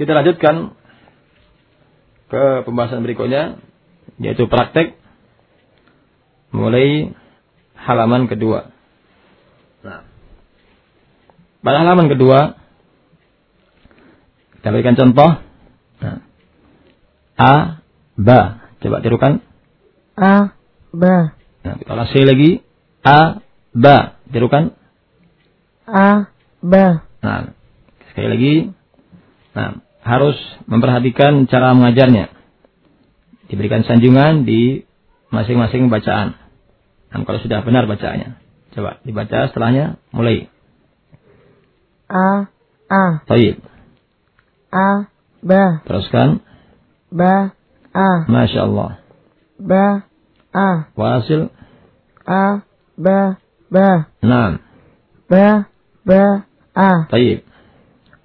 Kita lanjutkan ke pembahasan berikutnya yaitu praktek mulai halaman kedua. Nah, pada halaman kedua kita berikan contoh. Nah, A, ba. Coba tirukan. A, ba. Nah, kalau C lagi. A, ba. Tirukan. A, ba. Nah, sekali lagi. Nah, harus memperhatikan cara mengajarnya. Diberikan sanjungan di masing-masing bacaan. Dan kalau sudah benar bacaannya. Coba dibaca setelahnya mulai. A, A. Taib. A, ba. Teruskan. Ba, A. Masya Allah. Ba, A. Wasil. A, ba, ba. Naam. Ba, ba, A. Taib.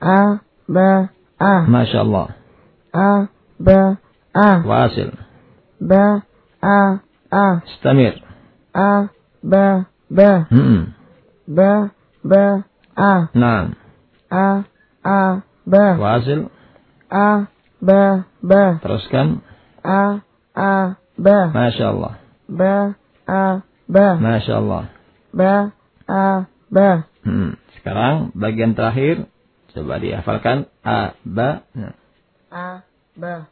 A, ba, A. Masya Allah. A, ba, A. Wasil. Ba, A, A. Istamir. A, ba, ba. Hmm. Ba, ba, A. Naam. A, A, ba. Wasil. A, ba, ba. Teruskan. A, A, ba. Masya Allah. Ba, A, ba. Masya Allah. Ba, A, ba. Hmm. Sekarang bagian terakhir. Coba dihafalkan. A, ba. Nah. A, ba.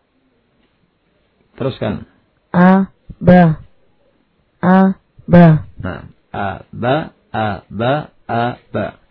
Teruskan. A, ba. A, ba. Nah. A, ba. A, ba. A, ba.